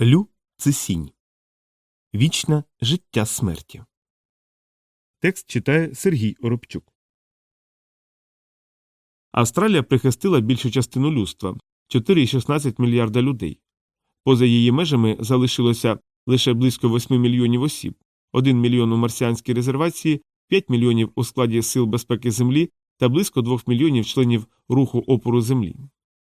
Лю це сінь. Вічне життя смерті. Текст читає Сергій Оробчук. Австралія прихистила більшу частину людства 4,16 мільярда людей. Поза її межами залишилося лише близько 8 мільйонів осіб, 1 мільйон у марсіанській резервації, 5 мільйонів у складі Сил безпеки Землі та близько 2 мільйонів членів руху опору Землі.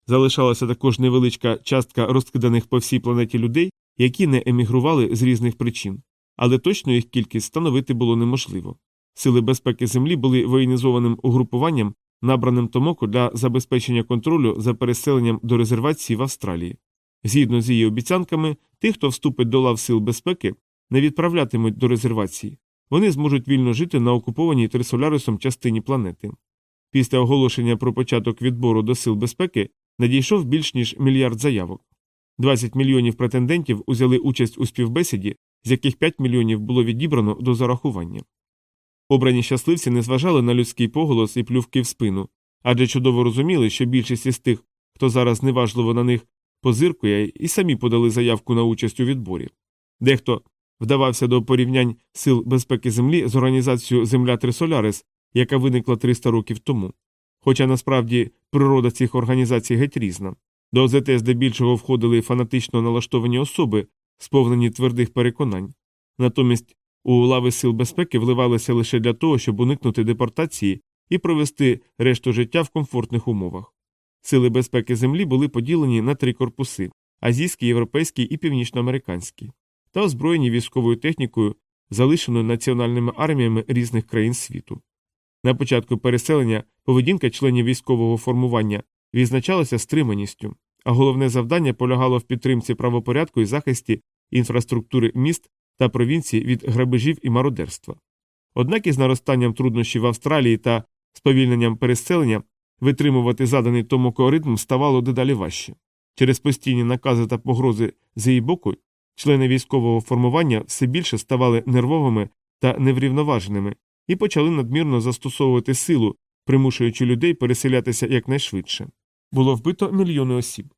Залишалася також невеличка частка розкиданих по всій планеті людей, які не емігрували з різних причин, але точно їх кількість встановити було неможливо. Сили безпеки Землі були воєнізованим угрупуванням, набраним Томоко для забезпечення контролю за переселенням до резервації в Австралії. Згідно з її обіцянками, тих, хто вступить до лав сил безпеки, не відправлятимуть до резервації, вони зможуть вільно жити на окупованій Трисолярисом частині планети. Після оголошення про початок відбору до сил безпеки надійшов більш ніж мільярд заявок. 20 мільйонів претендентів узяли участь у співбесіді, з яких 5 мільйонів було відібрано до зарахування. Обрані щасливці не зважали на людський поголос і плювки в спину, адже чудово розуміли, що більшість із тих, хто зараз неважливо на них позиркує, і самі подали заявку на участь у відборі. Дехто вдавався до порівнянь сил безпеки Землі з організацією Земля Трисолярис, яка виникла 300 років тому. Хоча насправді природа цих організацій геть різна. До ОЗТ здебільшого входили фанатично налаштовані особи, сповнені твердих переконань. Натомість у лави сил безпеки вливалися лише для того, щоб уникнути депортації і провести решту життя в комфортних умовах. Сили безпеки Землі були поділені на три корпуси азійський, європейський і північноамериканський, та озброєні військовою технікою, залишеною національними арміями різних країн світу. На початку переселення поведінка членів військового формування відзначалася стриманістю, а головне завдання полягало в підтримці правопорядку і захисті інфраструктури міст та провінцій від грабежів і мародерства. Однак із наростанням труднощів в Австралії та сповільненням переселення витримувати заданий тому кооритм ставало дедалі важче. Через постійні накази та погрози з її боку члени військового формування все більше ставали нервовими та неврівноваженими і почали надмірно застосовувати силу, примушуючи людей переселятися якнайшвидше. Було вбито мільйони осіб.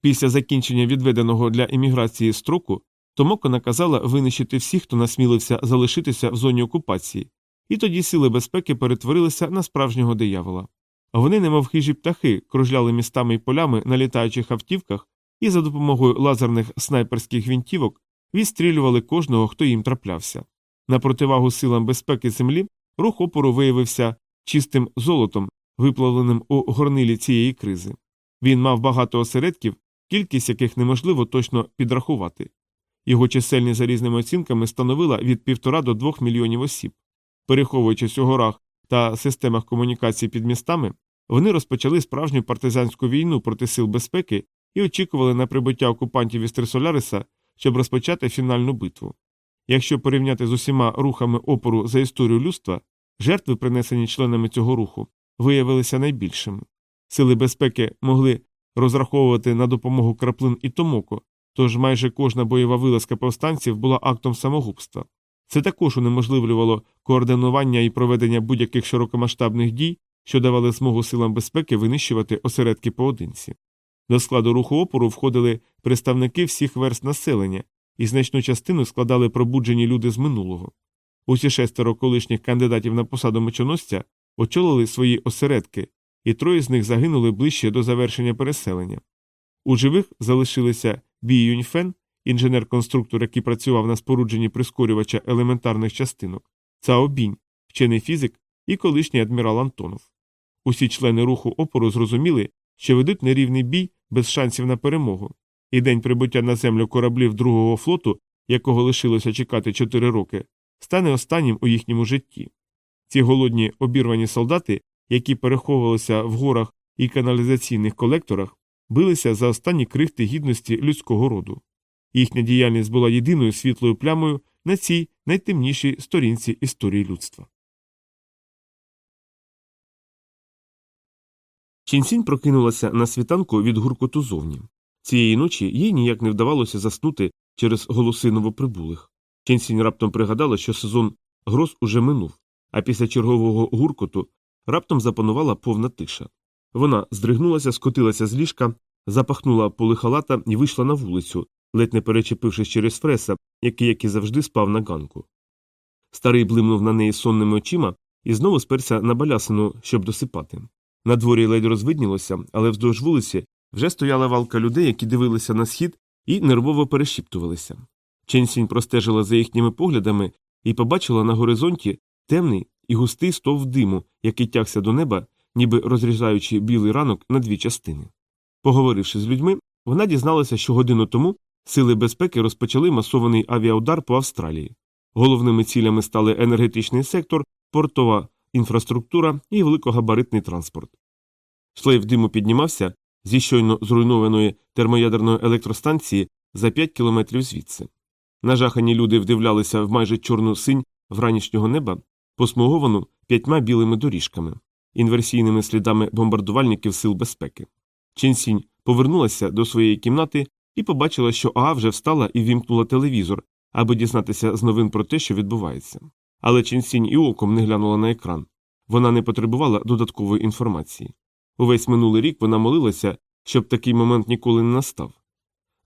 Після закінчення відведеного для імміграції строку Томоко наказала винищити всіх, хто насмілився залишитися в зоні окупації, і тоді сили безпеки перетворилися на справжнього диявола. Вони, немов хижі птахи, кружляли містами й полями на літаючих автівках і за допомогою лазерних снайперських гвинтівок відстрілювали кожного, хто їм траплявся. На противагу силам безпеки землі рух опору виявився чистим золотом, виплавленим у горнилі цієї кризи. Він мав багато осередків, кількість яких неможливо точно підрахувати. Його чисельність за різними оцінками становила від півтора до двох мільйонів осіб. Переховуючись у горах та системах комунікації під містами, вони розпочали справжню партизанську війну проти сил безпеки і очікували на прибуття окупантів із Трисоляриса, щоб розпочати фінальну битву. Якщо порівняти з усіма рухами опору за історію людства, жертви, принесені членами цього руху, виявилися найбільшими. Сили безпеки могли розраховувати на допомогу краплин і томоко, тож майже кожна бойова вилазка повстанців була актом самогубства. Це також унеможливлювало координування і проведення будь-яких широкомасштабних дій, що давали змогу силам безпеки винищувати осередки поодинці. До складу руху опору входили представники всіх верст населення, і значну частину складали пробуджені люди з минулого. Усі шестеро колишніх кандидатів на посаду мечоносця очолили свої осередки, і троє з них загинули ближче до завершення переселення. У живих залишилися Бі Юньфен, інженер-конструктор, який працював на спорудженні прискорювача елементарних частинок, Цао Бінь, вчений фізик і колишній адмірал Антонов. Усі члени руху опору зрозуміли, що ведуть нерівний бій без шансів на перемогу, і день прибуття на землю кораблів другого флоту, якого лишилося чекати чотири роки, стане останнім у їхньому житті. Ці голодні обірвані солдати, які переховувалися в горах і каналізаційних колекторах, билися за останні крихти гідності людського роду. Їхня діяльність була єдиною світлою плямою на цій найтемнішій сторінці історії людства. Чінсінь прокинулася на світанку від гуркоту зовні. Цієї ночі їй ніяк не вдавалося заснути через голоси новоприбулих. Чінсінь раптом пригадала, що сезон гроз уже минув, а після чергового гуркоту раптом запанувала повна тиша. Вона здригнулася, скотилася з ліжка, запахнула поли халата і вийшла на вулицю, ледь не перечепившись через фреса, який, як і завжди, спав на ганку. Старий блимнув на неї сонними очима і знову сперся на балясину, щоб досипати. На дворі ледь розвиднілося, але вздовж вулиці вже стояла валка людей, які дивилися на схід і нервово перешіптувалися. Ченсінь простежила за їхніми поглядами і побачила на горизонті темний і густий стовп диму, який тягся до неба, ніби розрізаючи білий ранок на дві частини. Поговоривши з людьми, вона дізналася, що годину тому сили безпеки розпочали масований авіаудар по Австралії. Головними цілями стали енергетичний сектор, портова інфраструктура і великогабаритний транспорт. Шлейф диму піднімався зі щойно зруйнованої термоядерної електростанції за 5 кілометрів звідси. Нажахані люди вдивлялися в майже чорну синь вранішнього неба, посмуговану п'ятьма білими доріжками, інверсійними слідами бомбардувальників сил безпеки. Ченсінь повернулася до своєї кімнати і побачила, що Аа вже встала і вімкнула телевізор, аби дізнатися з новин про те, що відбувається. Але Ченсінь і оком не глянула на екран. Вона не потребувала додаткової інформації. Увесь минулий рік вона молилася, щоб такий момент ніколи не настав.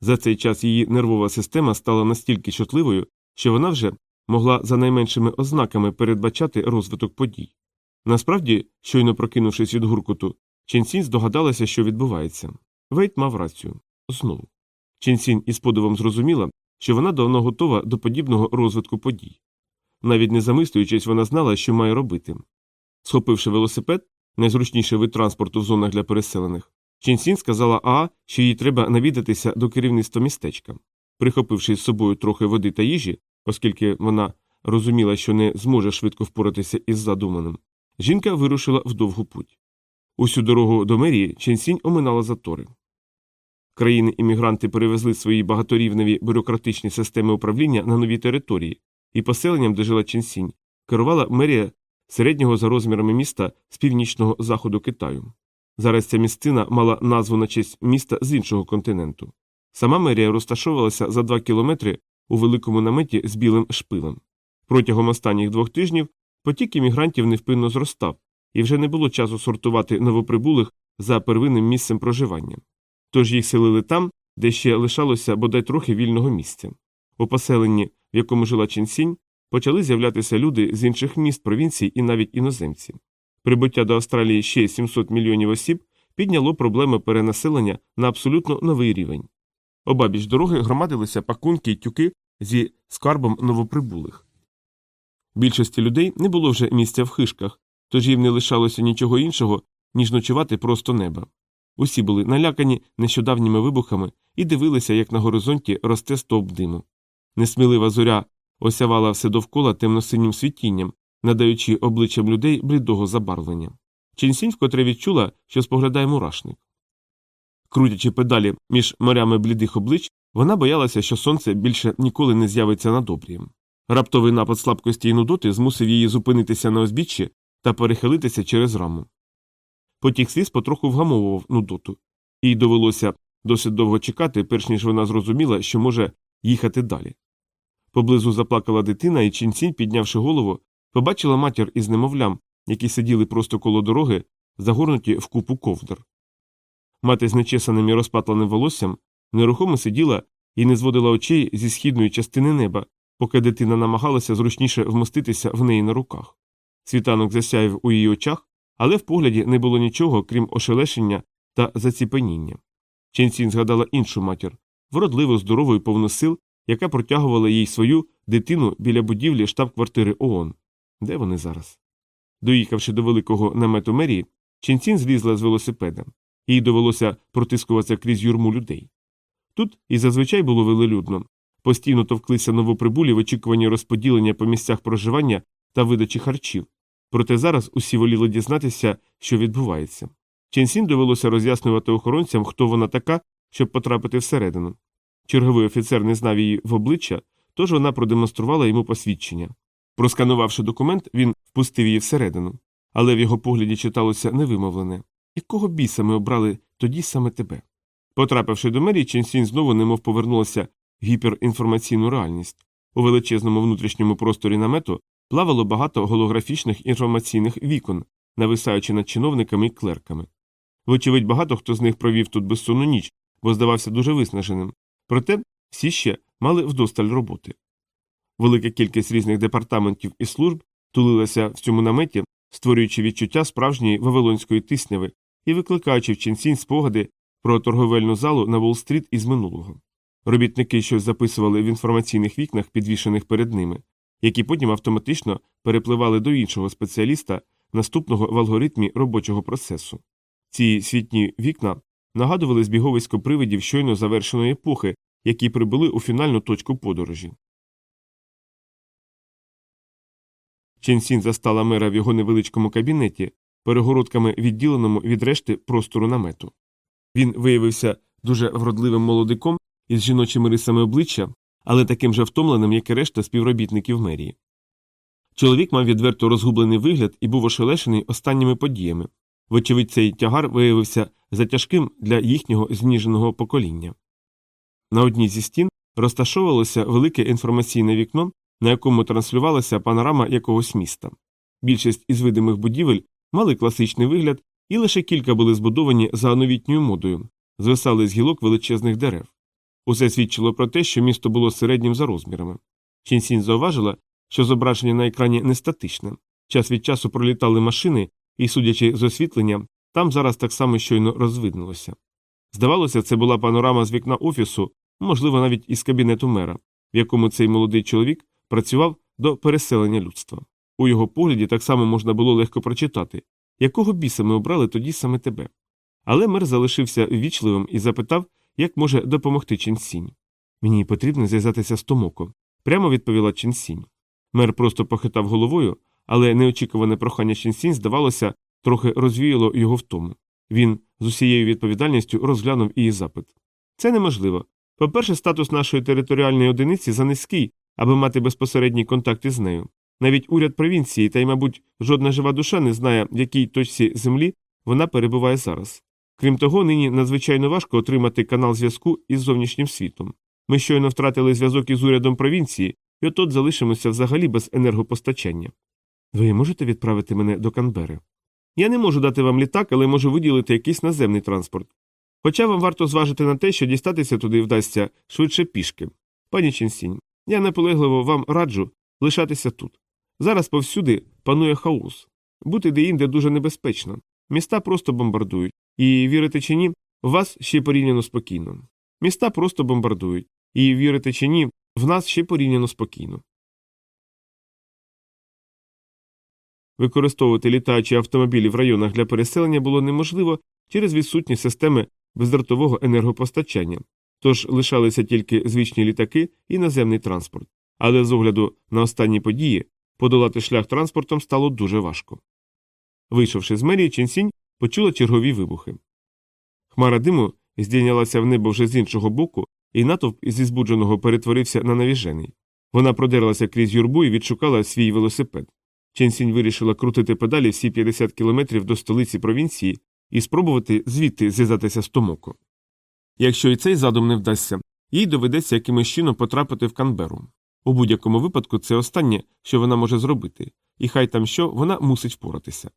За цей час її нервова система стала настільки чутливою, що вона вже могла за найменшими ознаками передбачати розвиток подій. Насправді, щойно прокинувшись від гуркуту, Ченсінь здогадалася, що відбувається. Вейт мав рацію знову. Ченсінь із подивом зрозуміла, що вона давно готова до подібного розвитку подій. Навіть не замислюючись, вона знала, що має робити. Схопивши велосипед, найзручніший вид транспорту в зонах для переселених, Ченсін сказала Аа, що їй треба навідатися до керівництва містечка. Прихопивши з собою трохи води та їжі, оскільки вона розуміла, що не зможе швидко впоратися із задуманим, жінка вирушила в довгу путь. Усю дорогу до мерії Ченсінь оминала затори. Країни іммігранти перевезли свої багаторівневі бюрократичні системи управління на нові території, і поселенням, де жила Ченсінь, керувала мерія середнього за розмірами міста з північного заходу Китаю. Зараз ця місцина мала назву на честь міста з іншого континенту. Сама мерія розташовувалася за два кілометри у великому наметі з білим шпилем. Протягом останніх двох тижнів потік іммігрантів невпинно зростав, і вже не було часу сортувати новоприбулих за первинним місцем проживання. Тож їх селили там, де ще лишалося бодай трохи вільного місця. У поселенні, в якому жила Ченсінь, почали з'являтися люди з інших міст провінцій і навіть іноземці. Прибуття до Австралії ще 700 мільйонів осіб підняло проблеми перенаселення на абсолютно новий рівень. Обабіч дороги громадилися пакунки й тюки зі скарбом новоприбулих. Більшості людей не було вже місця в хишках, тож їм не лишалося нічого іншого, ніж ночувати просто неба. Усі були налякані нещодавніми вибухами і дивилися, як на горизонті росте стовп диму. Несмілива зоря осявала все довкола темно-синім світінням, надаючи обличчям людей блідого забарвлення. Ченсінь вкотре відчула, що споглядає мурашник. Крутячи педалі між морями блідих облич, вона боялася, що сонце більше ніколи не з'явиться над обрієм. Раптовий напад слабкості і нудоти змусив її зупинитися на озбіччі та перехилитися через раму. Потік сліз потроху вгамовував нудоту, їй довелося досить довго чекати, перш ніж вона зрозуміла, що може їхати далі. Поблизу заплакала дитина, і Чінсінь, піднявши голову, побачила матір із немовлям, які сиділи просто коло дороги, загорнуті в купу ковдр. Мати з нечесаним і розпатленим волоссям нерухомо сиділа і не зводила очей зі східної частини неба, поки дитина намагалася зручніше вмоститися в неї на руках. Світанок засяяв у її очах, але в погляді не було нічого, крім ошелешення та заціпеніння. Ченсін згадала іншу матір, вродливу, здорову і повну сил, яка протягувала їй свою дитину біля будівлі штаб-квартири ООН. Де вони зараз? Доїхавши до великого намету мерії, Ченсін злізла з велосипеда. Їй довелося протискуватися крізь юрму людей. Тут і зазвичай було велелюдно, постійно товклися новоприбулі в очікуванні розподілення по місцях проживання та видачі харчів. Проте зараз усі воліли дізнатися, що відбувається. Ченсін довелося роз'яснювати охоронцям, хто вона така, щоб потрапити всередину. Черговий офіцер не знав її в обличчя, тож вона продемонструвала йому посвідчення. Просканувавши документ, він впустив її всередину, але в його погляді читалося невимовлене якого біса ми обрали тоді саме тебе? Потрапивши до мерії, Ченсін знову немов повернулася в гіперінформаційну реальність. У величезному внутрішньому просторі намету плавало багато голографічних інформаційних вікон, нависаючи над чиновниками і клерками. Вочевидь, багато хто з них провів тут безсонну ніч, бо здавався дуже виснаженим. Проте всі ще мали вдосталь роботи. Велика кількість різних департаментів і служб тулилася в цьому наметі, створюючи відчуття справжньої вавилонської тисняви і викликаючи в ченсінь спогади про торговельну залу на Уолл-стріт із минулого. Робітники щось записували в інформаційних вікнах, підвішених перед ними, які потім автоматично перепливали до іншого спеціаліста, наступного в алгоритмі робочого процесу. Ці світні вікна нагадували збіговисько привидів щойно завершеної епохи, які прибули у фінальну точку подорожі. Ченсін застала мера в його невеличкому кабінеті, перегородками відділеному від решти простору намету. Він виявився дуже вродливим молодиком із жіночими рисами обличчя, але таким же втомленим, як і решта співробітників мерії. Чоловік мав відверто розгублений вигляд і був ошелешений останніми подіями. Вочевидь, цей тягар виявився затяжким для їхнього зніженого покоління. На одній зі стін розташовувалося велике інформаційне вікно, на якому транслювалася панорама якогось міста. Більшість із видимих будівель мали класичний вигляд, і лише кілька були збудовані за новітньою модою, звисали з гілок величезних дерев. Усе свідчило про те, що місто було середнім за розмірами. Чінсінь зауважила, що зображення на екрані не статичне. Час від часу пролітали машини, і, судячи з освітлення, там зараз так само щойно розвиднулося. Здавалося, це була панорама з вікна офісу, можливо, навіть із кабінету мера, в якому цей молодий чоловік працював до переселення людства. У його погляді так само можна було легко прочитати, якого біса ми обрали тоді саме тебе. Але мер залишився ввічливим і запитав, як може допомогти Ченсінь. Мені потрібно зв'язатися з Томоко, прямо відповіла Ченсінь. Мер просто похитав головою, але неочікуване прохання Ченсінь, здавалося, трохи розвіяло його втому. Він з усією відповідальністю розглянув її запит. Це неможливо. По-перше, статус нашої територіальної одиниці занизький, аби мати безпосередній контакт із нею. Навіть уряд провінції, та й, мабуть, жодна жива душа не знає, в якій точці землі вона перебуває зараз. Крім того, нині надзвичайно важко отримати канал зв'язку із зовнішнім світом. Ми щойно втратили зв'язок із урядом провінції, і отот залишимося взагалі без енергопостачання. Ви можете відправити мене до Канбери? Я не можу дати вам літак, але можу виділити якийсь наземний транспорт. Хоча вам варто зважити на те, що дістатися туди вдасться швидше пішки. Пані Ченсінь, я наполегливо вам раджу лишатися тут. Зараз повсюди панує хаос. Бути деінде дуже небезпечно. Міста просто бомбардують. І вірите чи ні, в вас ще порівняно спокійно. Міста просто бомбардують. І вірите чи ні, в нас ще порівняно спокійно. Використовувати літаючі автомобілі в районах для переселення було неможливо через відсутність системи бездротового енергопостачання, тож лишалися тільки звичні літаки і наземний транспорт. Але з огляду на останні події подолати шлях транспортом стало дуже важко. Вийшовши з мерії, Ченсінь почула чергові вибухи. Хмара диму здійнялася в небо вже з іншого боку, і натовп зі збудженого перетворився на навіжений. Вона продерлася крізь юрбу і відшукала свій велосипед. Ченсінь вирішила крутити педалі всі 50 кілометрів до столиці провінції і спробувати звідти зв'язатися з Томоко. Якщо і цей задум не вдасться, їй доведеться якимось чином потрапити в Канберу. У будь-якому випадку це останнє, що вона може зробити, і хай там що вона мусить впоратися.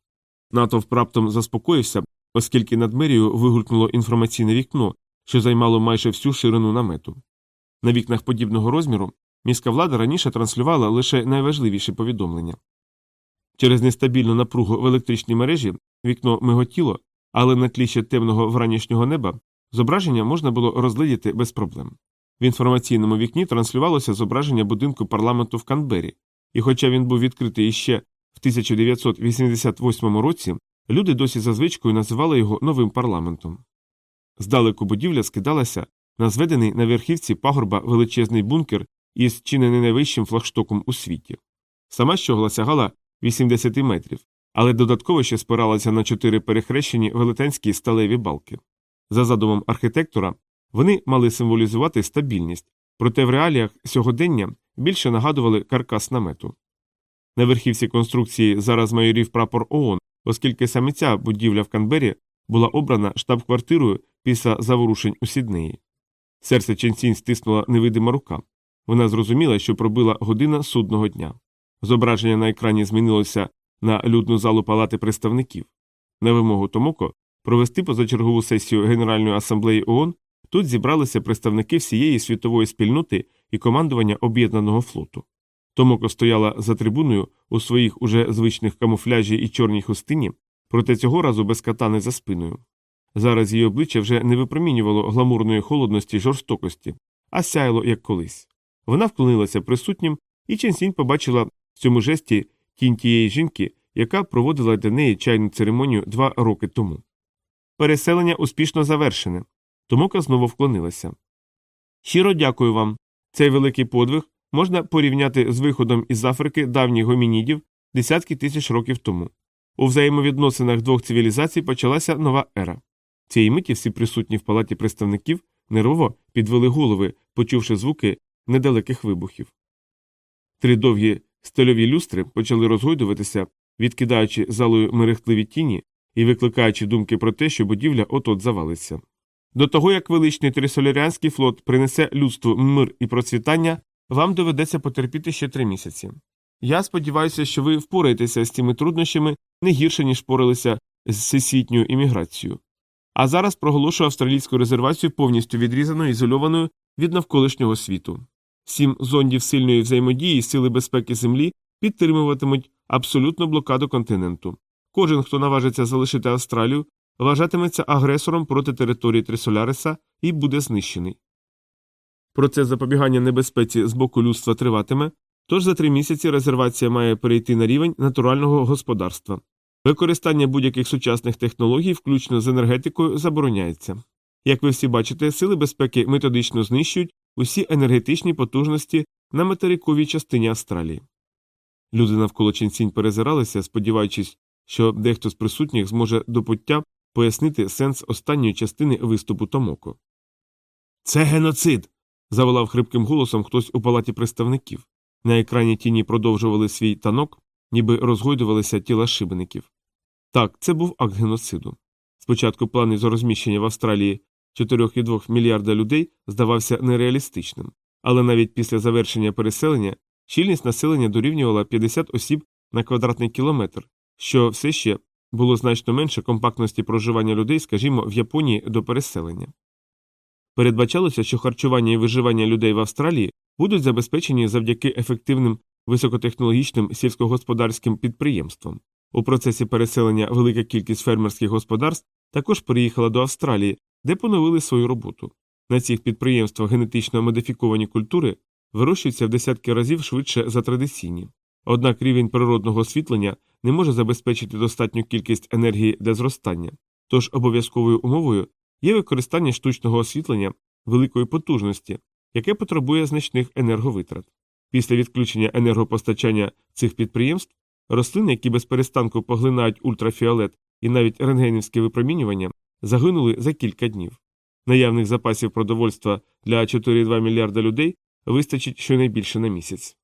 Натовп раптом заспокоївся, оскільки над мерією вигулькнуло інформаційне вікно, що займало майже всю ширину намету. На вікнах подібного розміру міська влада раніше транслювала лише найважливіші повідомлення. Через нестабільну напругу в електричній мережі вікно миготіло, але на тлі ще темного вранішнього неба зображення можна було розглядіти без проблем. В інформаційному вікні транслювалося зображення будинку парламенту в Канбері, і хоча він був відкритий іще в 1988 році, люди досі за звичкою називали його новим парламентом. Здалеку будівля скидалася на зведений на верхівці пагорба величезний бункер із чи не найвищим флагштоком у світі. Сама щогла сягала 80 метрів, але додатково ще спиралася на чотири перехрещені велетенські сталеві балки. За задумом архітектора, вони мали символізувати стабільність, проте в реаліях сьогодення більше нагадували каркас намету. На верхівці конструкції зараз майорів прапор ООН, оскільки саме ця будівля в Канбері була обрана штаб-квартирою після заворушень у Сіднеї. Серце Ченсінь стиснула невидима рука. Вона зрозуміла, що пробила година судного дня. Зображення на екрані змінилося на людну залу палати представників. На вимогу Томоко провести позачергову сесію Генеральної асамблеї ООН Тут зібралися представники всієї світової спільноти і командування об'єднаного флоту. Томоко стояла за трибуною у своїх уже звичних камуфляжі і чорній хустині, проте цього разу без катани за спиною. Зараз її обличчя вже не випромінювало гламурної холодності й жорстокості, а сяяло, як колись. Вона вклонилася присутнім, і Ченсінь побачила в цьому жесті тінь тієї жінки, яка проводила для неї чайну церемонію два роки тому. Переселення успішно завершене. Томока знову вклонилася. Щиро дякую вам. Цей великий подвиг можна порівняти з виходом із Африки давніх гомінідів десятки тисяч років тому. У взаємовідносинах двох цивілізацій почалася нова ера. Цієї миті всі присутні в палаті представників нервово підвели голови, почувши звуки недалеких вибухів. Три довгі стельові люстри почали розгойдуватися, відкидаючи залою мерехтливі тіні і викликаючи думки про те, що будівля от-от завалиться. До того як величний трисоляріанський флот принесе людству мир і процвітання, вам доведеться потерпіти ще три місяці. Я сподіваюся, що ви впораєтеся з цими труднощами не гірше, ніж впоралися з всесвітньою імміграцією. А зараз проголошую австралійську резервацію повністю відрізаною і ізольованою від навколишнього світу. Сім зондів сильної взаємодії Сили безпеки Землі підтримуватимуть абсолютну блокаду континенту. Кожен, хто наважиться залишити Австралію, вважатиметься агресором проти території Трисоляриса і буде знищений. Процес запобігання небезпеці з боку людства триватиме, тож за три місяці резервація має перейти на рівень натурального господарства. Використання будь-яких сучасних технологій, включно з енергетикою, забороняється. Як ви всі бачите, сили безпеки методично знищують усі енергетичні потужності на материковій частині Австралії. Люди навколо Ченсінь перезиралися, сподіваючись, що дехто з присутніх зможе до пуття пояснити сенс останньої частини виступу Томоко. Це геноцид. заволав хрипким голосом хтось у палаті представників. На екрані тіні продовжували свій танок, ніби розгойдувалися тіла шибеників. Так, це був акт геноциду. Спочатку план з розміщення в Австралії 4,2 мільярда людей здавався нереалістичним, але навіть після завершення переселення щільність населення дорівнювала 50 осіб на квадратний кілометр, що все ще було значно менше компактності проживання людей, скажімо, в Японії до переселення. Передбачалося, що харчування і виживання людей в Австралії будуть забезпечені завдяки ефективним високотехнологічним сільськогосподарським підприємствам. У процесі переселення велика кількість фермерських господарств також переїхала до Австралії, де поновили свою роботу. На цих підприємствах генетично модифіковані культури вирощуються в десятки разів швидше за традиційні. Однак рівень природного освітлення не може забезпечити достатню кількість енергії для зростання, тож обов'язковою умовою є використання штучного освітлення великої потужності, яке потребує значних енерговитрат. Після відключення енергопостачання цих підприємств рослини, які без перестанку поглинають ультрафіолет і навіть рентгенівське випромінювання, загинули за кілька днів. Наявних запасів продовольства для 4,2 мільярда людей вистачить щонайбільше на місяць.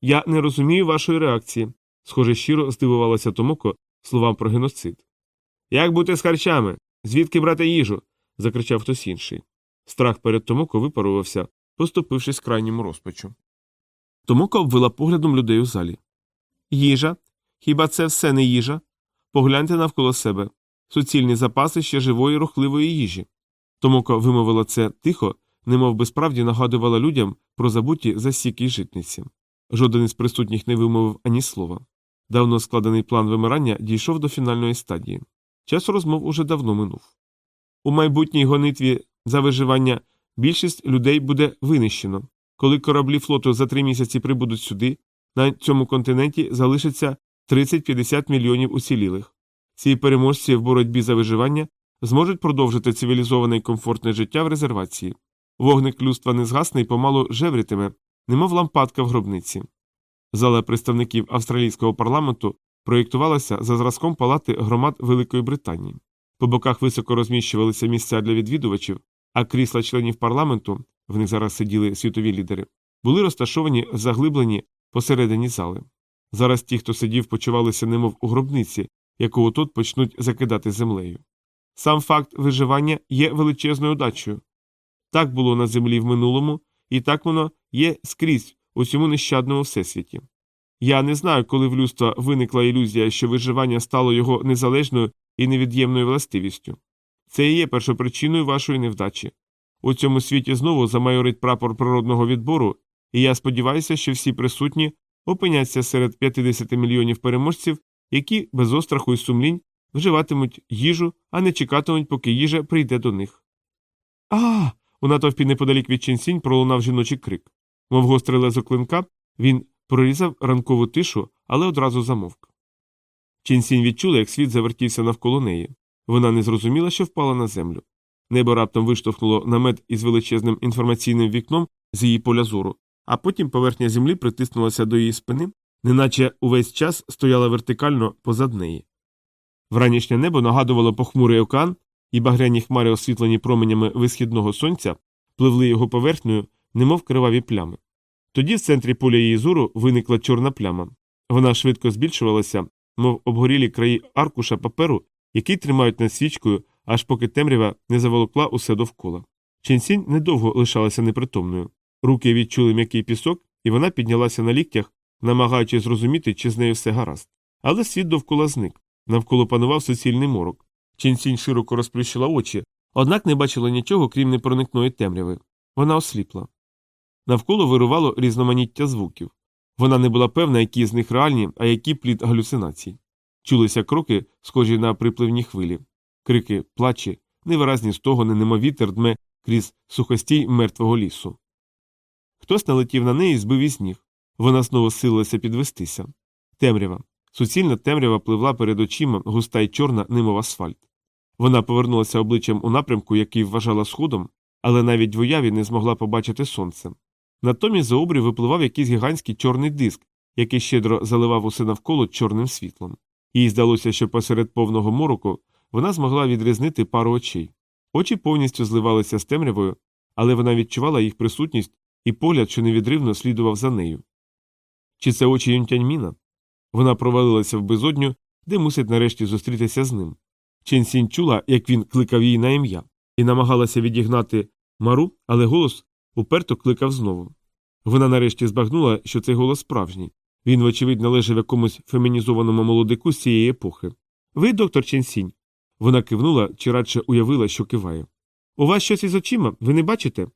Я не розумію вашої реакції, схоже, щиро здивувалася Томоко словам про геноцид. Як бути з харчами? Звідки брати їжу? закричав хтось інший. Страх перед Томоко випарувався, поступившись крайньому розпачу. Томоко обвела поглядом людей у залі. Їжа? Хіба це все не їжа? Погляньте навколо себе суцільні запаси ще живої рухливої їжі. Томоко вимовила це тихо, немов би справді нагадувала людям про забуті засіки житниці. Жоден із присутніх не вимовив ані слова. Давно складений план вимирання дійшов до фінальної стадії. Час розмов уже давно минув. У майбутній гонитві за виживання більшість людей буде винищено. Коли кораблі флоту за три місяці прибудуть сюди, на цьому континенті залишиться 30-50 мільйонів уцілілих. Ці переможці в боротьбі за виживання зможуть продовжити цивілізоване і комфортне життя в резервації. Вогник людства не згасне і помалу жеврітиме, немов лампадка в гробниці. Зала представників австралійського парламенту проєктувалася за зразком палати громад Великої Британії. По боках високо розміщувалися місця для відвідувачів, а крісла членів парламенту в них зараз сиділи світові лідери, були розташовані заглиблені посередині зали. Зараз ті, хто сидів, почувалися немов у гробниці, яку отут почнуть закидати землею. Сам факт виживання є величезною удачею. Так було на землі в минулому, і так воно є скрізь у цьому нещадному всесвіті. Я не знаю, коли в людства виникла ілюзія, що виживання стало його незалежною і невід'ємною властивістю. Це і є першопричиною вашої невдачі. У цьому світі знову замайорить прапор природного відбору, і я сподіваюся, що всі присутні опиняться серед 50 мільйонів переможців, які без остраху і сумлінь вживатимуть їжу, а не чекатимуть, поки їжа прийде до них. А. У натовпі неподалік від Ченсінь пролунав жіночий крик. Мов гостре лезо клинка, він прорізав ранкову тишу, але одразу замовк. Ченсінь відчула, як світ завертівся навколо неї. Вона не зрозуміла, що впала на землю. Небо раптом виштовхнуло намет із величезним інформаційним вікном з її поля зору, а потім поверхня землі притиснулася до її спини, неначе увесь час стояла вертикально позад неї. Вранішнє небо нагадувало похмурий океан, і багряні хмари, освітлені променями висхідного сонця, пливли його поверхнею, немов криваві плями. Тоді в центрі поля її зору виникла чорна пляма. Вона швидко збільшувалася, мов обгорілі краї аркуша паперу, який тримають над свічкою, аж поки темрява не заволокла усе довкола. Ченсінь недовго лишалася непритомною. Руки відчули м'який пісок, і вона піднялася на ліктях, намагаючись зрозуміти, чи з нею все гаразд. Але світ довкола зник. Навколо панував суцільний морок. Ченсінь широко розплющила очі, однак не бачила нічого, крім непроникної темряви. Вона осліпла. Навколо вирувало різноманіття звуків. Вона не була певна, які з них реальні, а які плід галюцинацій. Чулися кроки, схожі на припливні хвилі, крики, плачі, невиразні стогони, нема вітер дме крізь сухостій мертвого лісу. Хтось налетів на неї і збив із ніг. Вона знову силилася підвестися. Темрява. Суцільна темрява пливла перед очима, густа й чорна, немов асфальт. Вона повернулася обличчям у напрямку, який вважала сходом, але навіть в уяві не змогла побачити сонце. Натомість за обрію випливав якийсь гігантський чорний диск, який щедро заливав усе навколо чорним світлом. Їй здалося, що посеред повного мороку вона змогла відрізнити пару очей. Очі повністю зливалися з темрявою, але вона відчувала їх присутність і погляд, що невідривно слідував за нею. Чи це очі Юнтяньміна? Вона провалилася в безодню, де мусить нарешті зустрітися з ним. Чен Сінь чула, як він кликав її на ім'я, і намагалася відігнати мару, але голос уперто кликав знову. Вона нарешті збагнула, що цей голос справжній. Він, вочевидь, належав якомусь фемінізованому молодику з цієї епохи. Ви, доктор Ченсінь. Вона кивнула чи радше уявила, що киває. У вас щось із очима, ви не бачите?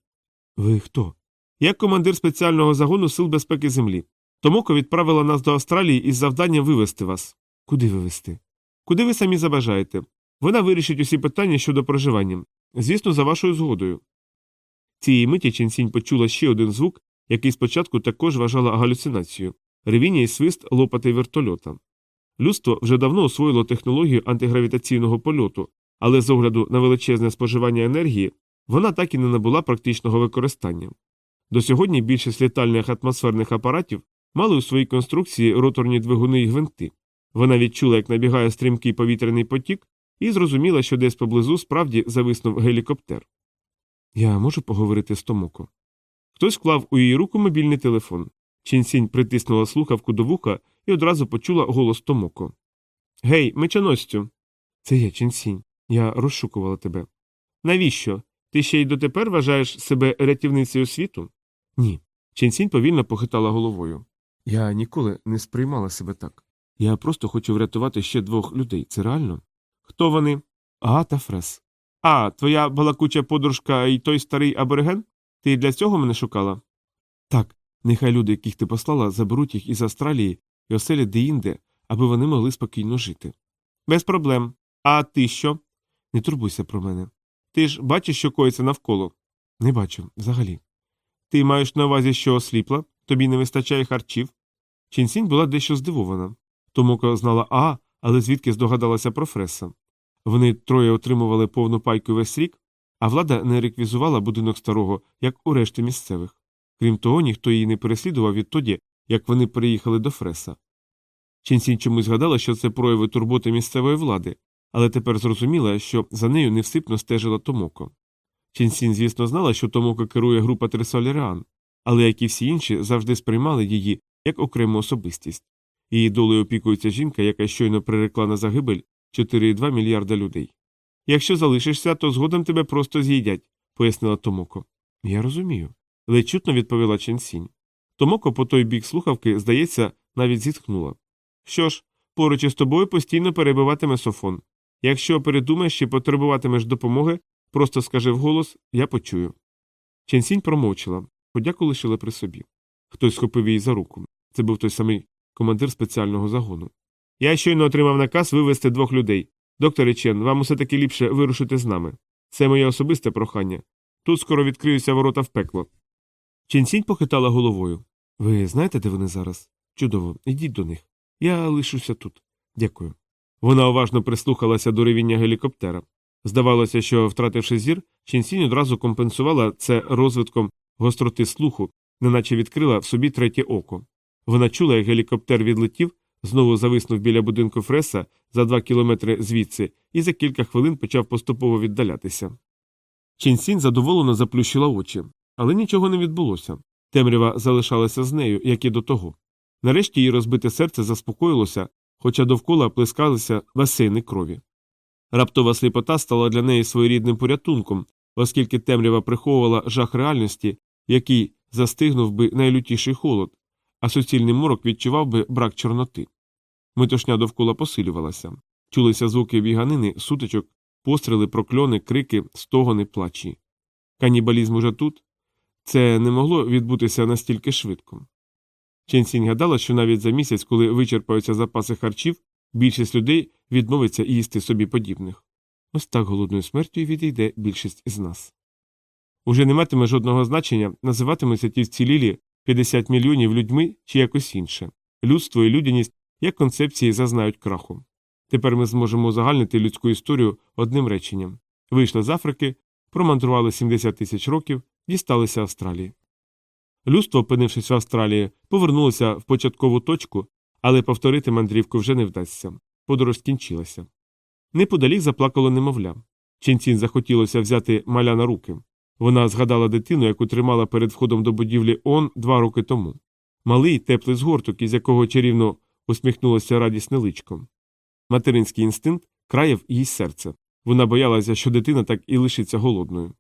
Ви хто? Я командир спеціального загону Сил безпеки Землі. Томоко відправила нас до Австралії із завданням вивезти вас. Куди вивезти? Куди ви самі забажаєте? Вона вирішить усі питання щодо проживання. Звісно, за вашою згодою. Цієї миті Ченсінь почула ще один звук, який спочатку також вважала галюцинацією ревіння і свист лопати вертольота. Людство вже давно освоїло технологію антигравітаційного польоту, але з огляду на величезне споживання енергії вона так і не набула практичного використання. До сьогодні більшість літальних атмосферних апаратів мали у своїй конструкції роторні двигуни і гвинти. Вона відчула, як набігає стрімкий повітряний потік, і зрозуміла, що десь поблизу справді зависнув гелікоптер. Я можу поговорити з Томоко. Хтось вклав у її руку мобільний телефон. Чінсінь притиснула слухавку до вуха і одразу почула голос Томоко. Гей, мечоносцю. Це я, Чінсінь. Я розшукувала тебе. Навіщо? Ти ще й дотепер вважаєш себе рятівницею світу? Ні. Ченсінь повільно похитала головою. Я ніколи не сприймала себе так. Я просто хочу врятувати ще двох людей. Це реально? Хто вони? Агата Фрес. А, твоя балакуча подружка і той старий абориген? Ти для цього мене шукала? Так, нехай люди, яких ти послала, заберуть їх із Австралії і оселять деінде, аби вони могли спокійно жити. Без проблем. А ти що? Не турбуйся про мене. Ти ж бачиш, що коїться навколо? Не бачу, взагалі. Ти маєш на увазі, що осліпла, тобі не вистачає харчів? Чінсінь була дещо здивована. Томоко знала А, але звідки здогадалася про Фреса. Вони троє отримували повну пайку весь рік, а влада не реквізувала будинок старого, як у решті місцевих. Крім того, ніхто її не переслідував відтоді, як вони переїхали до Фреса. Ченсінь чомусь згадала, що це прояви турботи місцевої влади, але тепер зрозуміла, що за нею невсипно стежила Томоко. Ченсін, звісно, знала, що Томоко керує група Тресоляріан, але, як і всі інші, завжди сприймали її як окрему особистість. Її долею опікується жінка, яка щойно прирекла на загибель 4,2 мільярда людей. Якщо залишишся, то згодом тебе просто з'їдять, пояснила Томоко. Я розумію. ледь чутно відповіла Ченсінь. Томоко по той бік слухавки, здається, навіть зітхнула. Що ж, поруч із тобою постійно перебиватиме софон. Якщо передумаєш чи потребуватимеш допомоги, Просто скажи вголос, я почую. Ченсінь промовчала, подяку лишила при собі. Хтось схопив її за руку. Це був той самий командир спеціального загону. Я щойно отримав наказ вивезти двох людей. Докторе Чен, вам усе таки ліпше вирушити з нами. Це моє особисте прохання. Тут скоро відкриються ворота в пекло. Ченсінь похитала головою. Ви знаєте, де вони зараз? Чудово, ідіть до них. Я лишуся тут. Дякую. Вона уважно прислухалася до ревіння гелікоптера. Здавалося, що, втративши зір, Ченсінь одразу компенсувала це розвитком гостроти слуху, неначе відкрила в собі третє око. Вона чула, як гелікоптер відлетів, знову зависнув біля будинку Фреса за два кілометри звідси і за кілька хвилин почав поступово віддалятися. Ченсінь задоволено заплющила очі, але нічого не відбулося. Темрява залишалася з нею, як і до того. Нарешті її розбите серце заспокоїлося, хоча довкола плескалися басейни крові. Раптова сліпота стала для неї своєрідним порятунком, оскільки темрява приховувала жах реальності, в якій застигнув би найлютіший холод, а суцільний морок відчував би брак чорноти. Метушня довкола посилювалася. Чулися звуки біганини, сутичок, постріли, прокльони, крики, стогони, плачі. Канібалізм уже тут? Це не могло відбутися настільки швидко. Ченсінь гадала, що навіть за місяць, коли вичерпаються запаси харчів, більшість людей відмовиться їсти собі подібних. Ось так голодною смертю відійде більшість із нас. Уже не матиме жодного значення, називатимуться ті вцілілі 50 мільйонів людьми чи якось інше. Людство і людяність як концепції зазнають краху. Тепер ми зможемо узагальнити людську історію одним реченням вийшли з Африки, промандрували 70 тисяч років, дісталися Австралії. Людство, опинившись в Австралії, повернулося в початкову точку, але повторити мандрівку вже не вдасться. Подорож скінчилася. Неподалік заплакало немовля. Ченцін захотілося взяти маля на руки. Вона згадала дитину, яку тримала перед входом до будівлі ООН два роки тому. Малий теплий згорток, із якого чарівно усміхнулося радісне личко. Материнський інстинкт краяв їй серце. Вона боялася, що дитина так і лишиться голодною.